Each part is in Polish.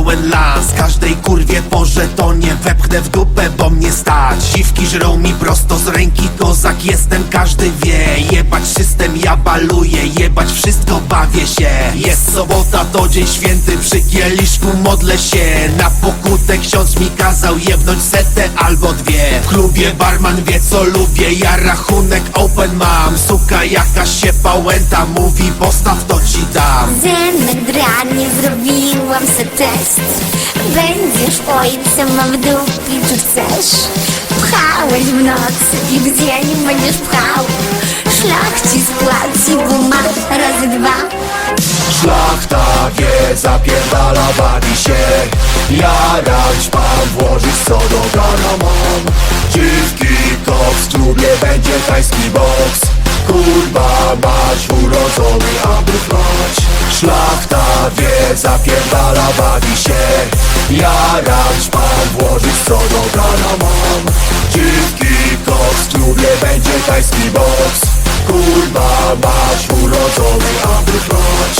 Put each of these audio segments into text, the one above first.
pełen las. Każdej kurwie po żetonie wepchnę w dupę, bo mnie stać. Dziwki żrą mi prosto z ręki, kozak jestem, każdy wie Jebać system, ja baluję, jebać wszystko, bawię się. Jest sobota, to dzień święty, przy kieliszku modlę się. Na pokutę ksiądz mi kazał jebnąć setę albo dwie. W klubie barman wie co lubię, ja rachunek open mam. Suka jakaś się pałęta, mówi postaw to ci dam. Zenek dranie zrobiłam se test. Będziesz ojcem, a w dupie czy chcesz? Pchałeś w nocy i w dzień będziesz pchał. Szlach ci spłaci guma razy dwa Szlachta wie, zapierdala, bawi się. Jarać pan, włożyć co do gana mam. Dziwki, koks, trubie będzie tajski boks. Kurwa mać, urodzony aby flać Szlachta wie, zapierdala, bawi się. Jarać pan, włożyć co do gana mam. Dziwki, koks, trubie będzie tajski boks. Kurwa mać, urodzony aby flać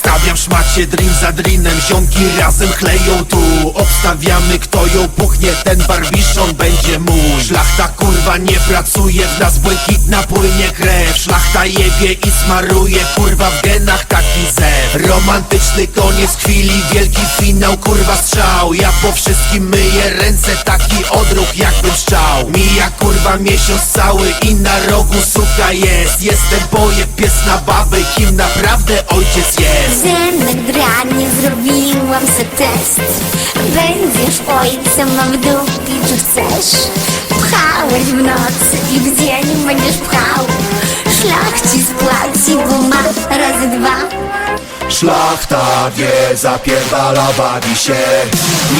Stawiam szmacie drin za drinem Ziomki razem chleją tu. Obstawiamy kto ją puchnie Ten barbiszon będzie mój. Szlachta kurwa nie pracuje W nas błękitna płynie krew. Szlachta jebie i smaruje Kurwa w genach taki zew. Romantyczny koniec chwili Wielki finał kurwa strzał. Ja po wszystkim myję ręce Taki odruch jakbym szczał. Mija kurwa miesiąc cały I na rogu suka jest. Jestem pojeb pies na baby Kim naprawdę ojciec jest Zenek dranie zrobiłam se test. Będziesz ojcem, a w dupie czy chcesz? Pchałeś w nocy i w dzień będziesz pchał. Szlach ci spłaci guma razy dwa. Szlachta wie, zapierdala, bawi się.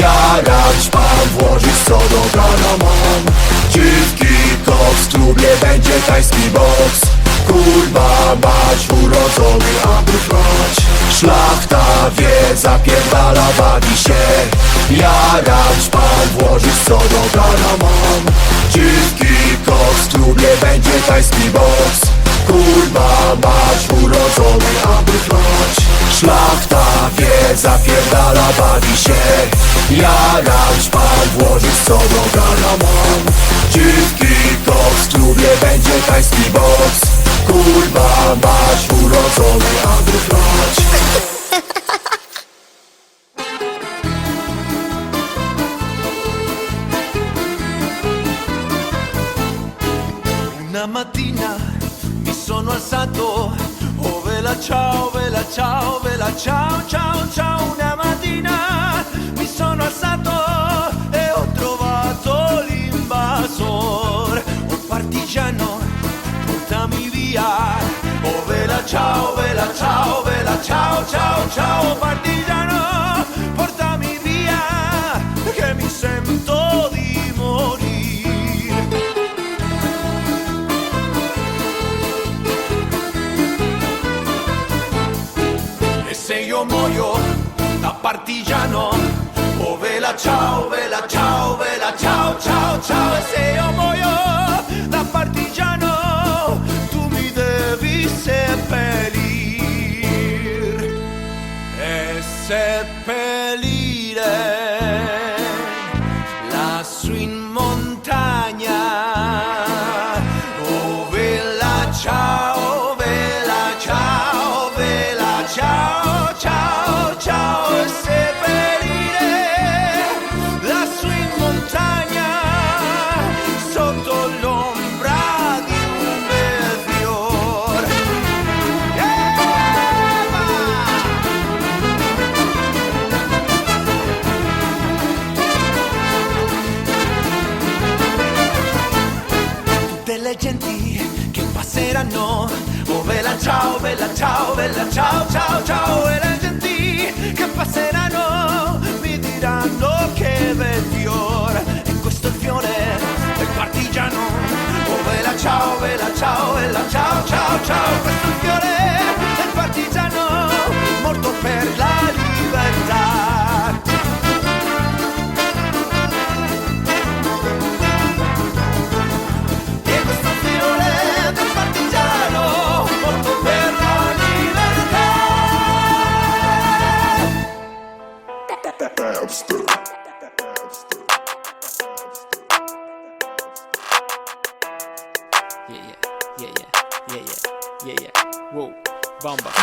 Jarać pan, włożyć co do gana mam Dziwki, koks, trubie będzie tajski boks. Kurwa mać, urodzony aby flać Szlachta wie, zapierdala, bawi się. Jarać pan, włożyć co do gana sono alzato, oh vela ciao, vela ciao, vela ciao, ciao, ciao. Una mattina mi sono alzato e ho trovato l'invasor. Oh partigiano, portami via. Oh vela ciao, vela ciao, vela ciao, ciao, ciao. Partigiano, io muoio da partigiano. Oh vela ciao, vela ciao, vela ciao, ciao, ciao. E se io muoio da partigiano Tu mi devi seppellir. E seppellire ciao, bella ciao, bella ciao, ciao, ciao.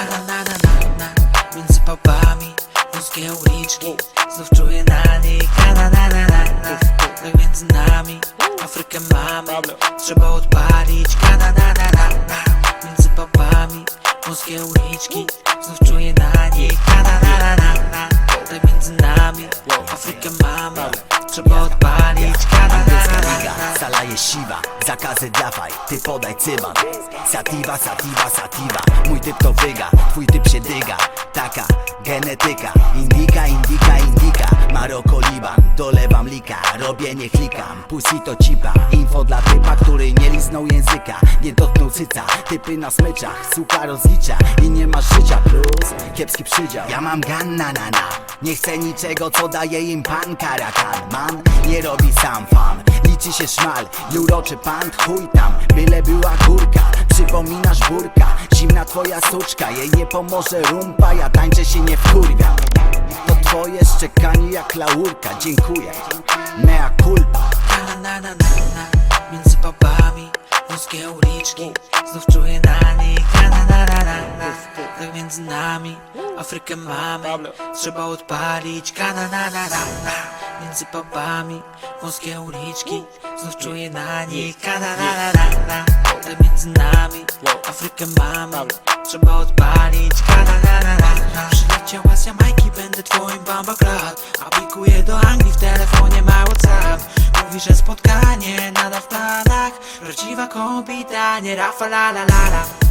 Na na na na na Między pubami Wąskie uliczki Znów czuję na nich Na na na na na Tak między nami Afrykę mamy Trzeba odpalić Na na na na na Między pubami Wąskie uliczki Znów czuję na nich Na na na na na Tak między nami Afrykę mamy. Trzeba odpalić Na na na na na na Sala jest siwa, zakazy dawaj, ty podaj cyban. Sativa, sativa, sativa, mój typ to wyga, twój typ się dyga. Taka genetyka, indika, indika, indika dolewam lika, robię nie klikam. Pussy to cipa, info dla typa, który nie liznął języka. Nie dotknął cyca, typy na smyczach, suka rozlicza I nie masz życia. Plus, kiepski przydział. Ja mam gan na na na, nie chcę niczego co daje im pan karakan. Man nie robi sam fan, liczy się szmal i uroczy pan, chuj tam, byle była górka Przypominasz burka, zimna twoja suczka Jej nie pomoże rumpa, ja tańczę się nie wkurwiam twoje szczekanie jak laurka, dziękuję. Mea culpa. Na na na na na Między pubami Wąskie uliczki. Znów czuję na nich. Na na na na na na. Tak między nami Afrykę mamy. Trzeba odpalić Na na na na na Między pubami Wąskie uliczki. Znów czuję na nich Na na na na na Tak między nami Afrykę mamy. Trzeba odpalić Na na na na na Przyleciała z Jamajki Będę twoim bamba club Aplikuję do Anglii W telefonie ma Whatsapp Mówi, że spotkanie nadal w planach Prawdziwa kobieta, nie Rafa la la la la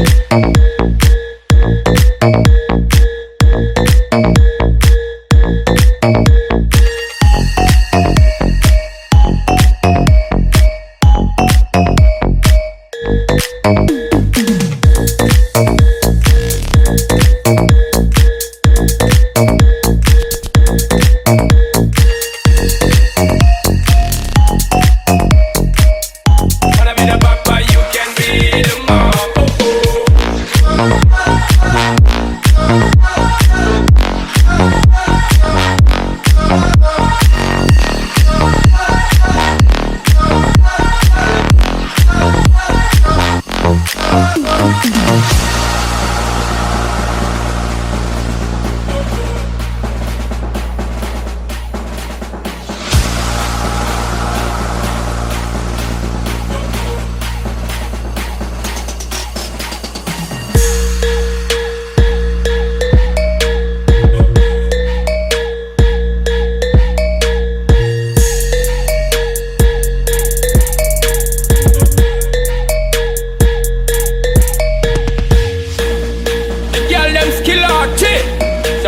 Música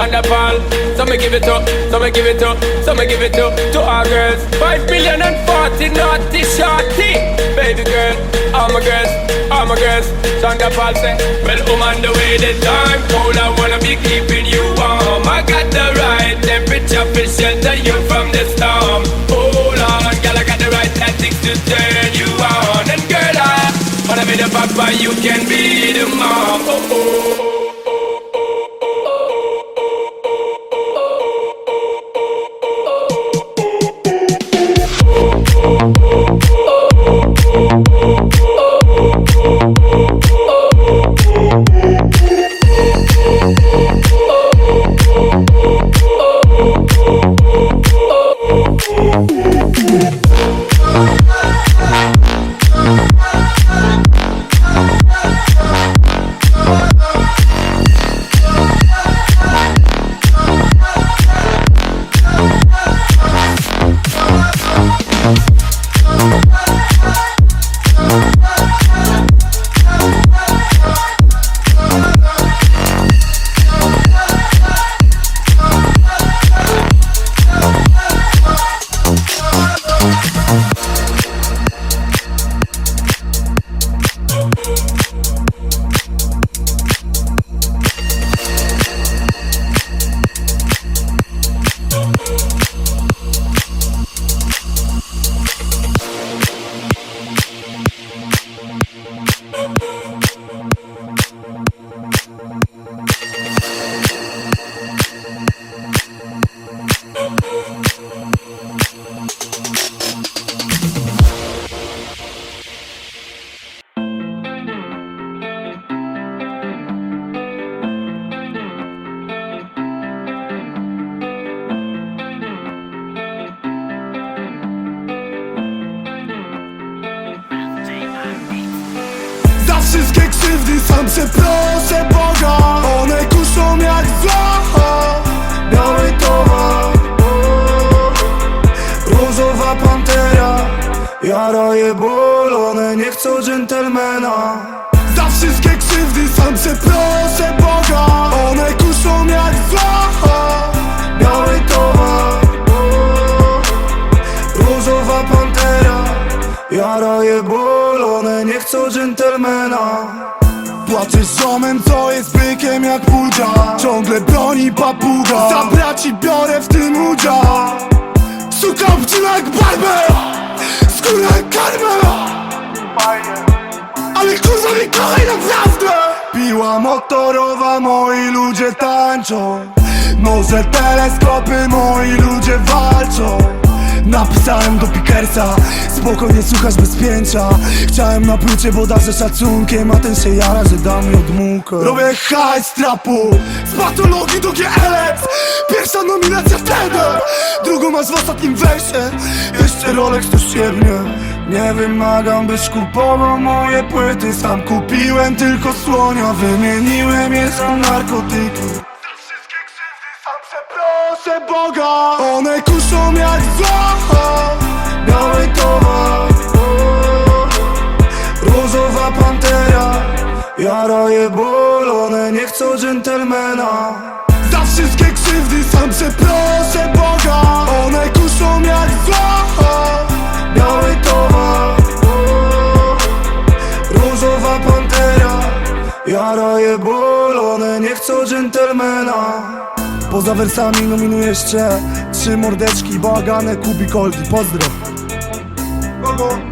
Thunderfall. So me give it up, so me give it up, so me give it up to our girls. Five million and forty naughty shorty. Baby girl, all my girls, all my girls. Thunderfall say, well, I'm on the way the time cold. I wanna be keeping you warm. I got the right temperature to shelter you from the storm. Hold on, girl, I got the right tactics to turn you on. And girl, I wanna be the papa, you can be the mom. Wszystkie krzywdy sam przeproszę Boga. One kuszą jak zło. Biały towar. Różowa pantera. Jara je ból, one nie chcą dżentelmena dżentelmena Płaczesz ziomem, co jest bykiem jak pudzia Ciągle broni papuga. Za braci biorę w tym udział. Suka obcina jak barbę Skóra jak karmę. Ale kurwa mi kochaj naprawdę Piła motorowa, moi ludzie tańczą. Noże teleskopy, moi ludzie walczą Napisałem do Pickersa Spokojnie słuchasz bez pięcia Chciałem na plucie, bo darzę szacunkiem A ten się jara, że da mi odmukę. Robię hajs trapu Z patologii do GLX Pierwsza nominacja wtedy. Drugą masz w ostatnim wersie Jeszcze Rolex to siebie Nie wymagam, byś kupował moje płyty. Sam kupiłem tylko słonia. Wymieniłem je za narkotyki Boga. One kuszą jak zło Biały towar. Różowa pantera Jara je ból. One nie chcą dżentelmena. Za wszystkie krzywdy sam przeproszę Boga. One kuszą jak zło Biały towar. Różowa pantera Jara je ból. One nie chcą dżentelmena Poza wersami nominuję jeszcze Trzy mordeczki, bałagane, kubik, oldi Pozdro Kogo?